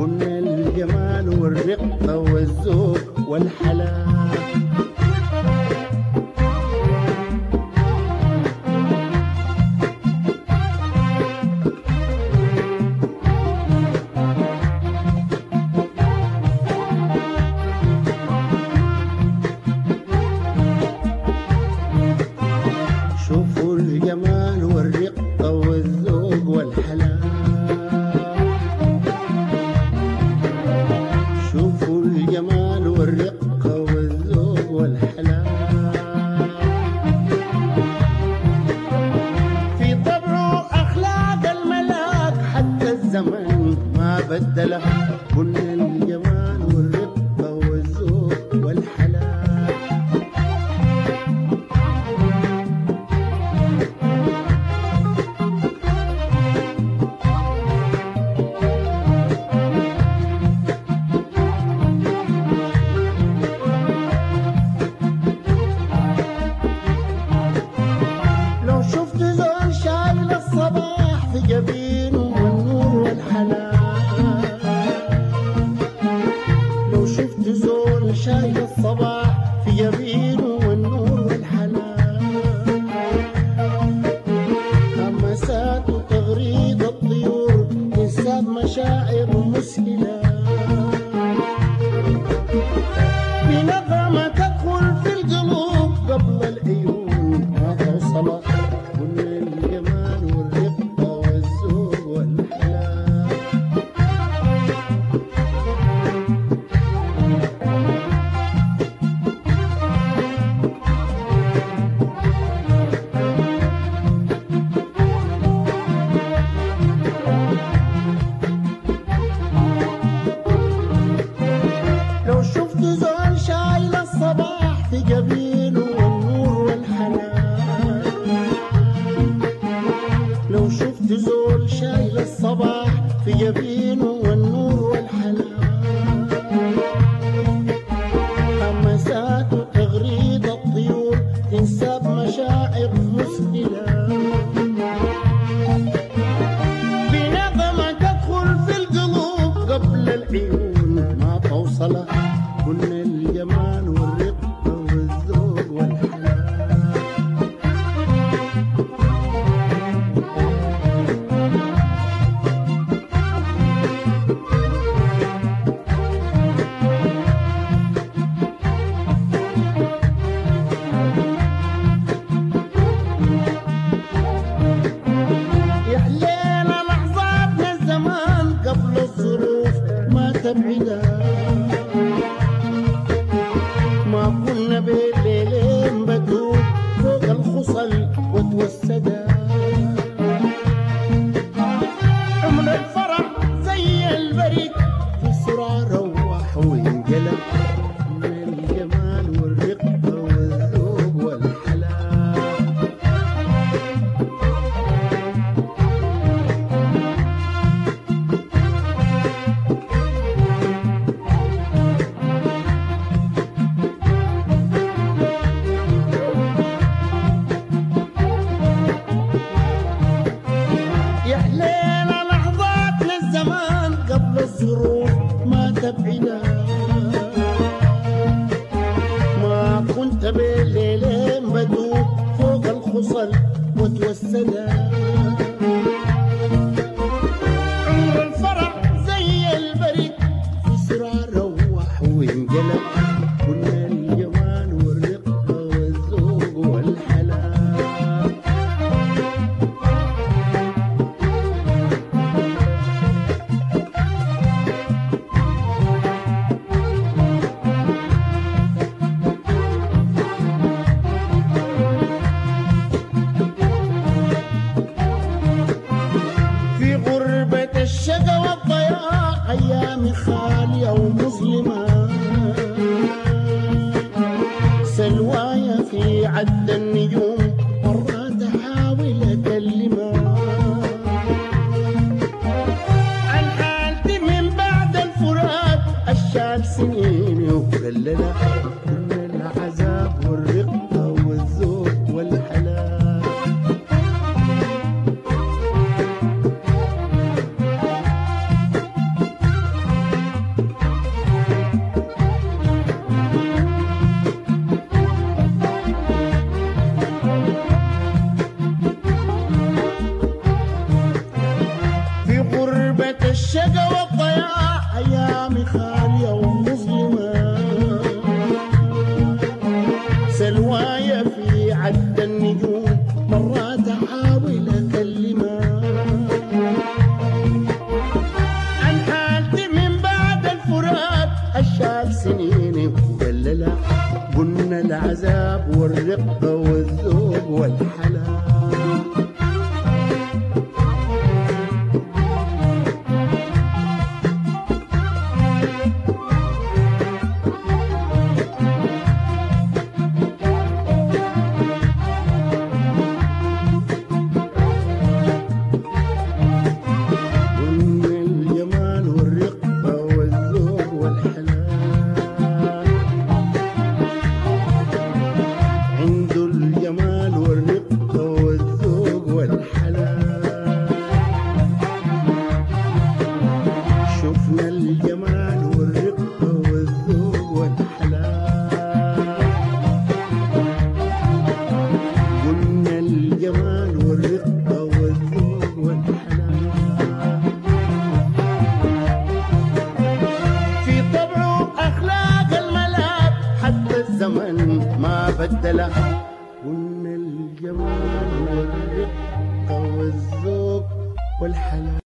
ومن الجمال والرقة والذوق والحلاوة. بدلها كل الحنان. لو شفت زول شايل الصباح في جبينه والنور والحنان. همساته تغريد الطيور تنساب مشاعر مسبلة بنغمة تدخل في القلوب قبل العيون ما توصلها كنا الجمال والرياح I don't know. يعني خالية ومظلمة. سلوايا في عد النجوم مرات أحاول أكلمها. عن حالتي من بعد الفراق الشال سنيني وكللها الشقا والضياع أيامي خالية ومظلمة. سلوايا في عد النجوم. مرات أحاول أكلمها. عن حالتي من بعد الفراق أشال سنيني وقللها. قلنا العذاب والرقة والذوق والحلا بدله قلنا الجمال والرقة والذوق والحلا